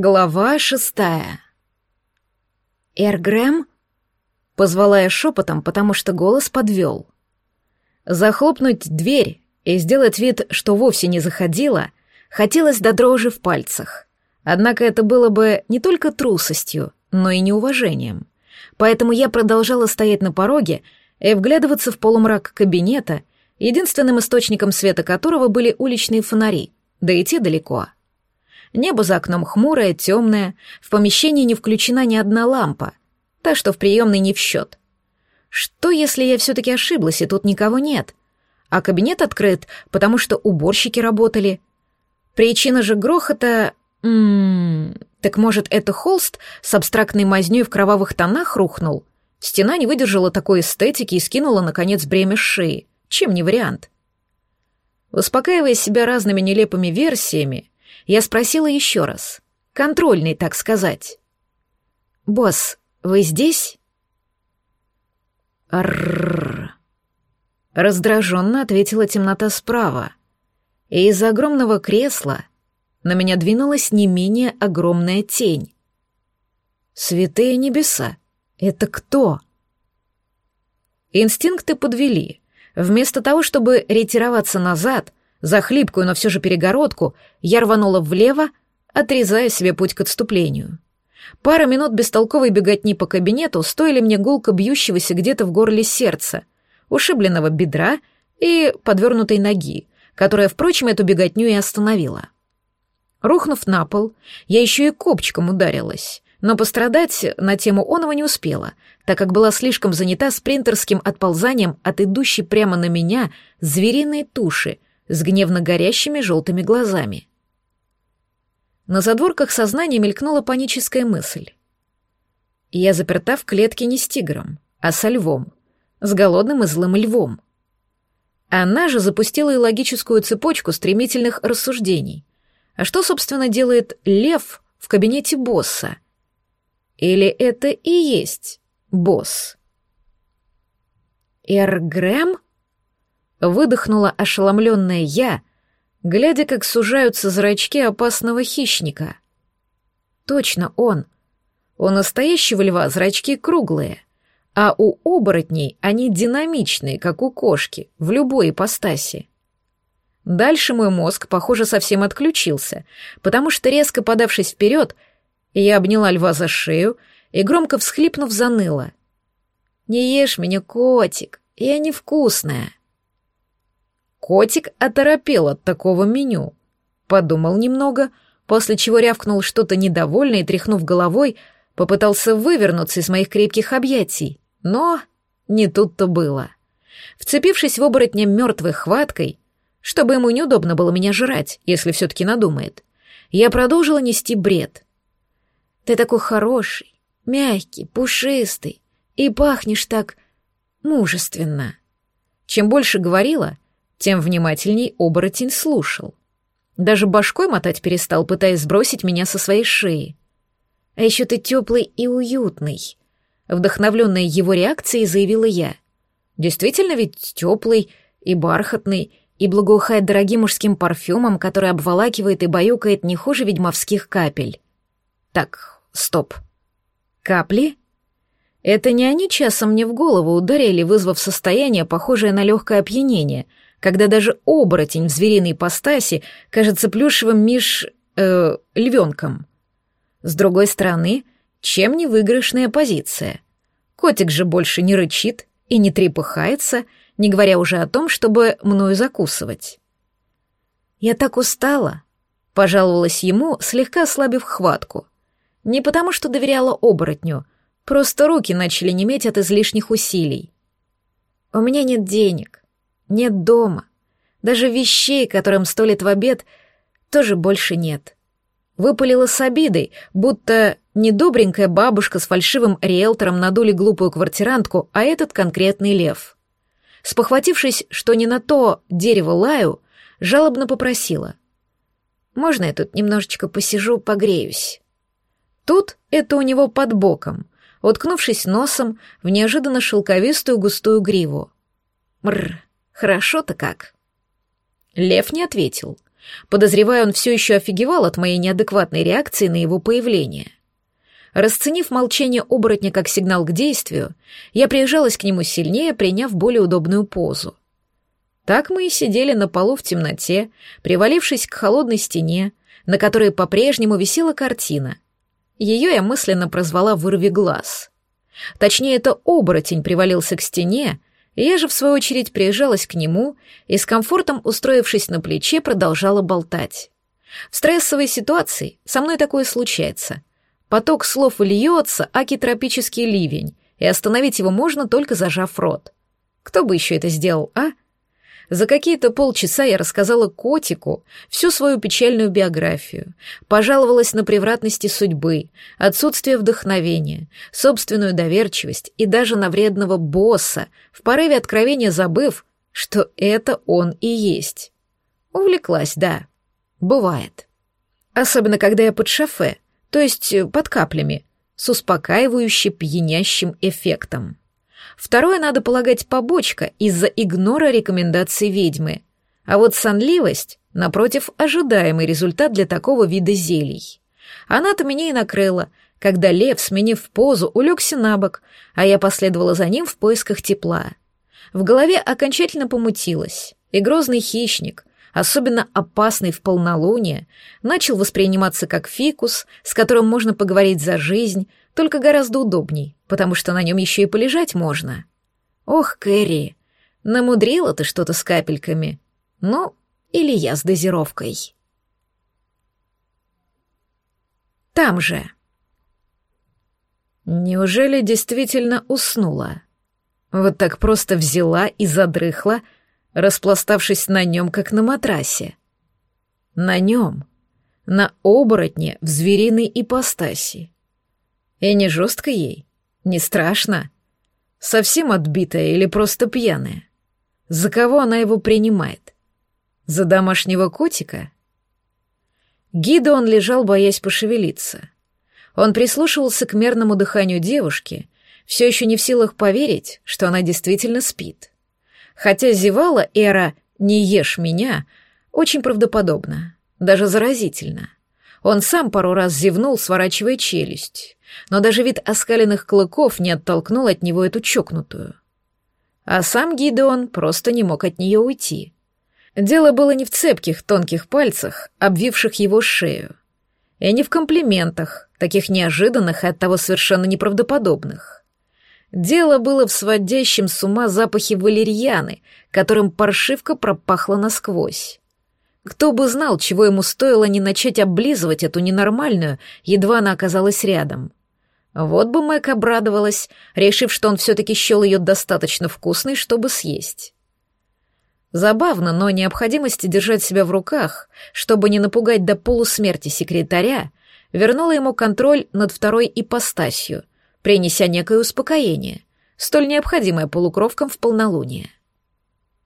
Глава шестая. «Эргрэм?» — позвала я шепотом, потому что голос подвел. Захлопнуть дверь и сделать вид, что вовсе не заходила, хотелось до дрожи в пальцах. Однако это было бы не только трусостью, но и неуважением. Поэтому я продолжала стоять на пороге и вглядываться в полумрак кабинета, единственным источником света которого были уличные фонари, да идти далеко — Небо за окном хмурое, темное, в помещении не включена ни одна лампа, так что в приемной не в счет. Что, если я все-таки ошиблась, и тут никого нет? А кабинет открыт, потому что уборщики работали. Причина же грохота... М м-м, -м, так может, это холст с абстрактной мазнёй в кровавых тонах рухнул? Стена не выдержала такой эстетики и скинула, наконец, бремя шеи. Чем не вариант? Успокаивая себя разными нелепыми версиями, я спросила еще раз. Контрольный, так сказать. «Босс, вы здесь?» «Аррррр». Раздраженно ответила темнота справа. И из огромного кресла на меня двинулась не менее огромная тень. «Святые небеса! Это кто?» Инстинкты подвели. Вместо того, чтобы ретироваться назад, за хлипкую, но все же перегородку я рванула влево, отрезая себе путь к отступлению. Пара минут бестолковой беготни по кабинету стоили мне гулко бьющегося где-то в горле сердца, ушибленного бедра и подвернутой ноги, которая, впрочем, эту беготню и остановила. Рухнув на пол, я еще и копчиком ударилась, но пострадать на тему оного не успела, так как была слишком занята спринтерским отползанием от идущей прямо на меня звериной туши — с гневно горящими желтыми глазами. На задворках сознания мелькнула паническая мысль. Я заперта в клетке не с тигром, а со львом, с голодным и злым львом. Она же запустила и логическую цепочку стремительных рассуждений. А что, собственно, делает лев в кабинете босса? Или это и есть босс? Эргрэм? Выдохнула ошеломленная я, глядя, как сужаются зрачки опасного хищника. Точно он. У настоящего льва зрачки круглые, а у оборотней они динамичные, как у кошки, в любой ипостаси. Дальше мой мозг, похоже, совсем отключился, потому что, резко подавшись вперед, я обняла льва за шею и, громко всхлипнув, заныла. «Не ешь меня, котик, я невкусная». Котик оторопел от такого меню. Подумал немного, после чего рявкнул что-то недовольное и, тряхнув головой, попытался вывернуться из моих крепких объятий. Но не тут-то было. Вцепившись в оборотня мертвой хваткой, чтобы ему неудобно было меня жрать, если все-таки надумает, я продолжила нести бред. «Ты такой хороший, мягкий, пушистый, и пахнешь так мужественно». Чем больше говорила, тем внимательней оборотень слушал. Даже башкой мотать перестал, пытаясь сбросить меня со своей шеи. «А еще ты теплый и уютный», — вдохновленная его реакцией заявила я. «Действительно ведь теплый и бархатный, и благоухает дорогим мужским парфюмом, который обволакивает и баюкает не хуже ведьмовских капель. Так, стоп. Капли? Это не они часом мне в голову ударили, вызвав состояние, похожее на легкое опьянение — когда даже оборотень в звериной ипостаси кажется плюшевым миш... Э, львенком. С другой стороны, чем не выигрышная позиция? Котик же больше не рычит и не трепыхается, не говоря уже о том, чтобы мною закусывать. «Я так устала», — пожаловалась ему, слегка ослабив хватку. Не потому, что доверяла оборотню, просто руки начали неметь от излишних усилий. «У меня нет денег, нет дома. Даже вещей, которым сто лет в обед, тоже больше нет. Выпалила с обидой, будто не добренькая бабушка с фальшивым риэлтором надули глупую квартирантку, а этот конкретный лев. Спохватившись, что не на то дерево лаю, жалобно попросила. «Можно я тут немножечко посижу, погреюсь?» Тут это у него под боком, уткнувшись носом в неожиданно шелковистую густую гриву. Мрр, Хорошо-то как. Лев не ответил. Подозреваю, он все еще офигевал от моей неадекватной реакции на его появление. Расценив молчание оборотня как сигнал к действию, я приезжалась к нему сильнее, приняв более удобную позу. Так мы и сидели на полу в темноте, привалившись к холодной стене, на которой по-прежнему висела картина. Ее я мысленно прозвала «Вырви глаз». Точнее, это оборотень привалился к стене, я же, в свою очередь, приезжалась к нему и с комфортом, устроившись на плече, продолжала болтать. В стрессовой ситуации со мной такое случается. Поток слов льется, аки тропический ливень, и остановить его можно, только зажав рот. Кто бы еще это сделал, а? За какие-то полчаса я рассказала котику всю свою печальную биографию, пожаловалась на превратности судьбы, отсутствие вдохновения, собственную доверчивость и даже на вредного босса, в порыве откровения забыв, что это он и есть. Увлеклась, да. Бывает. Особенно, когда я под шофе, то есть под каплями, с успокаивающе пьянящим эффектом. Второе, надо полагать, побочка из-за игнора рекомендаций ведьмы. А вот сонливость, напротив, ожидаемый результат для такого вида зелий. Она-то меня и накрыла, когда лев, сменив позу, улегся на бок, а я последовала за ним в поисках тепла. В голове окончательно помутилось, и грозный хищник, особенно опасный в полнолуние, начал восприниматься как фикус, с которым можно поговорить за жизнь, только гораздо удобней, потому что на нем еще и полежать можно. Ох, Кэрри, намудрила ты что-то с капельками. Ну, или я с дозировкой. Там же. Неужели действительно уснула? Вот так просто взяла и задрыхла, распластавшись на нем, как на матрасе. На нем, на оборотне в звериной ипостаси. И не жестко ей, не страшно. Совсем отбитая или просто пьяная? За кого она его принимает? За домашнего котика? Гидо он лежал, боясь пошевелиться. Он прислушивался к мерному дыханию девушки, все еще не в силах поверить, что она действительно спит. Хотя зевала эра «не ешь меня» очень правдоподобно, даже заразительно. Он сам пару раз зевнул, сворачивая челюсть но даже вид оскаленных клыков не оттолкнул от него эту чокнутую. А сам Гидеон просто не мог от нее уйти. Дело было не в цепких, тонких пальцах, обвивших его шею, и не в комплиментах, таких неожиданных и оттого совершенно неправдоподобных. Дело было в сводящем с ума запахе валерьяны, которым паршивка пропахла насквозь. Кто бы знал, чего ему стоило не начать облизывать эту ненормальную, едва она оказалась рядом. Вот бы Мэг обрадовалась, решив, что он все-таки счел ее достаточно вкусной, чтобы съесть. Забавно, но необходимость держать себя в руках, чтобы не напугать до полусмерти секретаря, вернула ему контроль над второй ипостасью, принеся некое успокоение, столь необходимое полукровкам в полнолуние.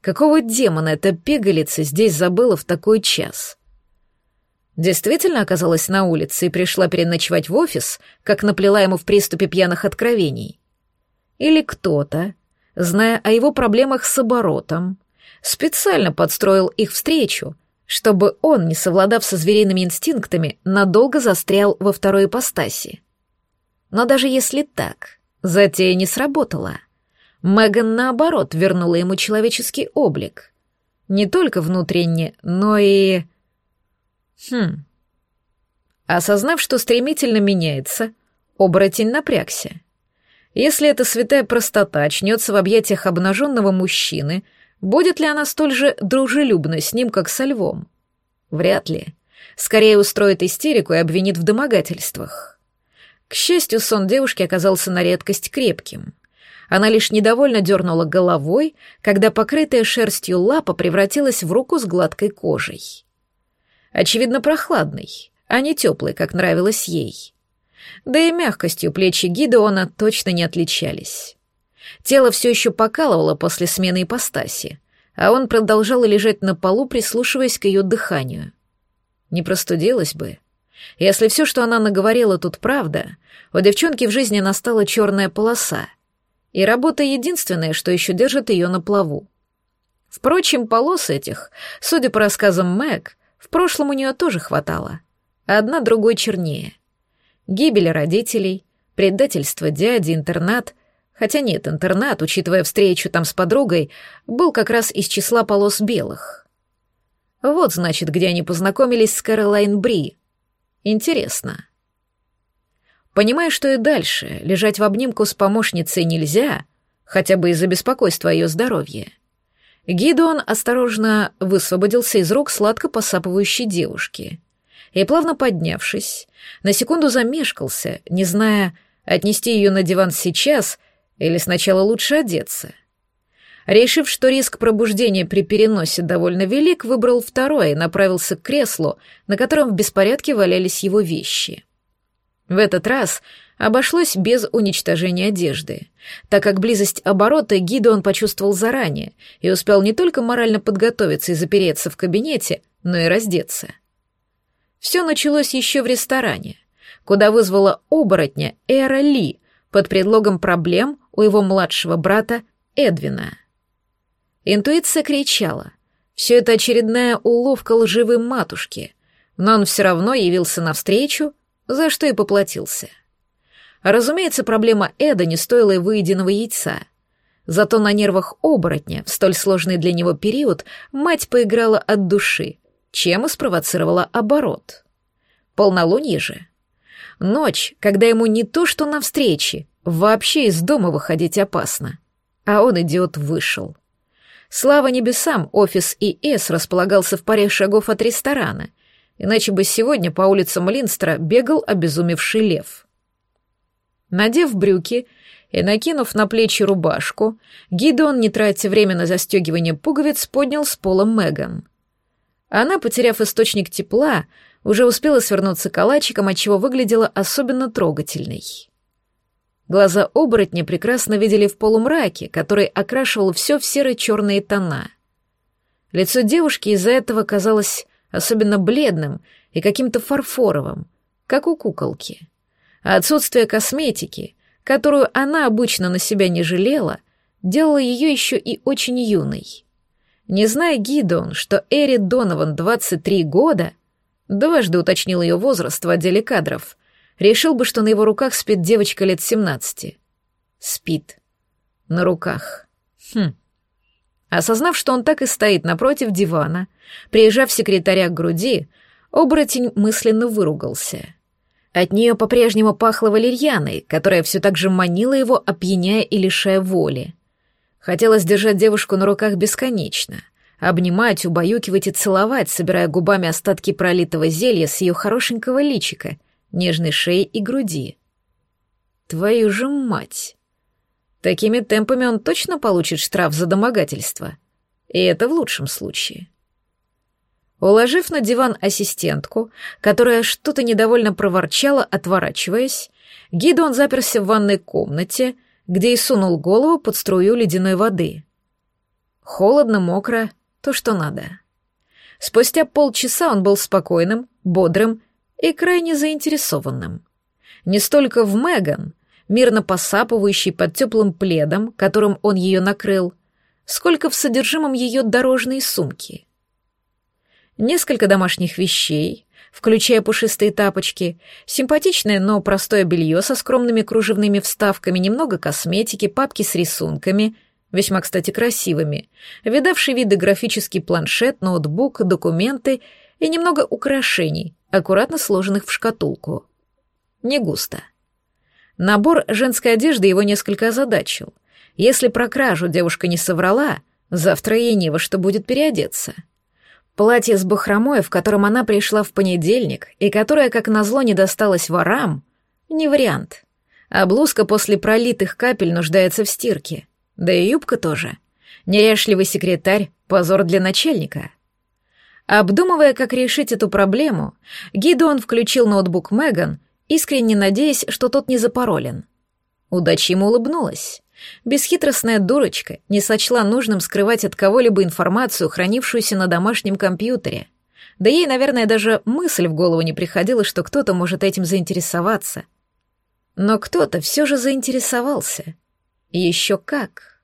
Какого демона эта пигалица здесь забыла в такой час? действительно оказалась на улице и пришла переночевать в офис, как наплела ему в приступе пьяных откровений? Или кто-то, зная о его проблемах с оборотом, специально подстроил их встречу, чтобы он, не совладав со звериными инстинктами, надолго застрял во второй ипостаси? Но даже если так, затея не сработала. Меган, наоборот, вернула ему человеческий облик. Не только внутренне, но и Хм. Осознав, что стремительно меняется, оборотень напрягся. Если эта святая простота очнется в объятиях обнаженного мужчины, будет ли она столь же дружелюбна с ним, как со львом? Вряд ли. Скорее устроит истерику и обвинит в домогательствах. К счастью, сон девушки оказался на редкость крепким. Она лишь недовольно дернула головой, когда покрытая шерстью лапа превратилась в руку с гладкой кожей очевидно, прохладный, а не теплый, как нравилось ей. Да и мягкостью плечи Гидеона точно не отличались. Тело все еще покалывало после смены ипостаси, а он продолжал лежать на полу, прислушиваясь к ее дыханию. Не простудилась бы. Если все, что она наговорила, тут правда, у девчонки в жизни настала черная полоса, и работа единственная, что еще держит ее на плаву. Впрочем, полос этих, судя по рассказам Мэг, В прошлом у нее тоже хватало. Одна другой чернее. Гибель родителей, предательство дяди, интернат. Хотя нет, интернат, учитывая встречу там с подругой, был как раз из числа полос белых. Вот, значит, где они познакомились с Кэролайн Бри. Интересно. Понимая, что и дальше лежать в обнимку с помощницей нельзя, хотя бы из-за беспокойства о ее здоровье, Гидеон осторожно высвободился из рук сладко посапывающей девушки и, плавно поднявшись, на секунду замешкался, не зная, отнести ее на диван сейчас или сначала лучше одеться. Решив, что риск пробуждения при переносе довольно велик, выбрал второе и направился к креслу, на котором в беспорядке валялись его вещи. В этот раз обошлось без уничтожения одежды, так как близость оборота гида он почувствовал заранее и успел не только морально подготовиться и запереться в кабинете, но и раздеться. Все началось еще в ресторане, куда вызвала оборотня Эра Ли под предлогом проблем у его младшего брата Эдвина. Интуиция кричала. Все это очередная уловка лживой матушки, но он все равно явился навстречу, за что и поплатился. Разумеется, проблема Эда не стоила и выеденного яйца. Зато на нервах оборотня в столь сложный для него период мать поиграла от души, чем и спровоцировала оборот. Полнолуние же. Ночь, когда ему не то что на встрече, вообще из дома выходить опасно. А он, идиот, вышел. Слава небесам, офис ИС располагался в паре шагов от ресторана, иначе бы сегодня по улицам Линстра бегал обезумевший лев. Надев брюки и накинув на плечи рубашку, Гидеон, не тратя время на застегивание пуговиц, поднял с пола Меган. Она, потеряв источник тепла, уже успела свернуться калачиком, отчего выглядела особенно трогательной. Глаза оборотня прекрасно видели в полумраке, который окрашивал все в серо-черные тона. Лицо девушки из-за этого казалось особенно бледным и каким-то фарфоровым, как у куколки. А отсутствие косметики, которую она обычно на себя не жалела, делало ее еще и очень юной. Не зная Гидон, что Эри Донован 23 года, дважды уточнил ее возраст в отделе кадров, решил бы, что на его руках спит девочка лет 17. Спит. На руках. Хм. Осознав, что он так и стоит напротив дивана, приезжав секретаря к груди, оборотень мысленно выругался. От нее по-прежнему пахло валерьяной, которая все так же манила его, опьяняя и лишая воли. Хотелось держать девушку на руках бесконечно, обнимать, убаюкивать и целовать, собирая губами остатки пролитого зелья с ее хорошенького личика, нежной шеи и груди. Твою же мать! Такими темпами он точно получит штраф за домогательство. И это в лучшем случае. Уложив на диван ассистентку, которая что-то недовольно проворчала, отворачиваясь, Гидон заперся в ванной комнате, где и сунул голову под струю ледяной воды. Холодно, мокро, то, что надо. Спустя полчаса он был спокойным, бодрым и крайне заинтересованным. Не столько в Меган, мирно посапывающей под теплым пледом, которым он ее накрыл, сколько в содержимом ее дорожной сумки. Несколько домашних вещей, включая пушистые тапочки, симпатичное, но простое белье со скромными кружевными вставками, немного косметики, папки с рисунками, весьма, кстати, красивыми, видавший виды графический планшет, ноутбук, документы и немного украшений, аккуратно сложенных в шкатулку. Не густо. Набор женской одежды его несколько озадачил. Если про кражу девушка не соврала, завтра ей не во что будет переодеться. Платье с бахромой, в котором она пришла в понедельник, и которое, как назло, не досталось ворам, не вариант. А блузка после пролитых капель нуждается в стирке. Да и юбка тоже. Неряшливый секретарь — позор для начальника. Обдумывая, как решить эту проблему, Гидеон включил ноутбук Меган искренне надеясь, что тот не запаролен. Удача ему улыбнулась. Бесхитростная дурочка не сочла нужным скрывать от кого-либо информацию, хранившуюся на домашнем компьютере. Да ей, наверное, даже мысль в голову не приходила, что кто-то может этим заинтересоваться. Но кто-то все же заинтересовался. Еще как.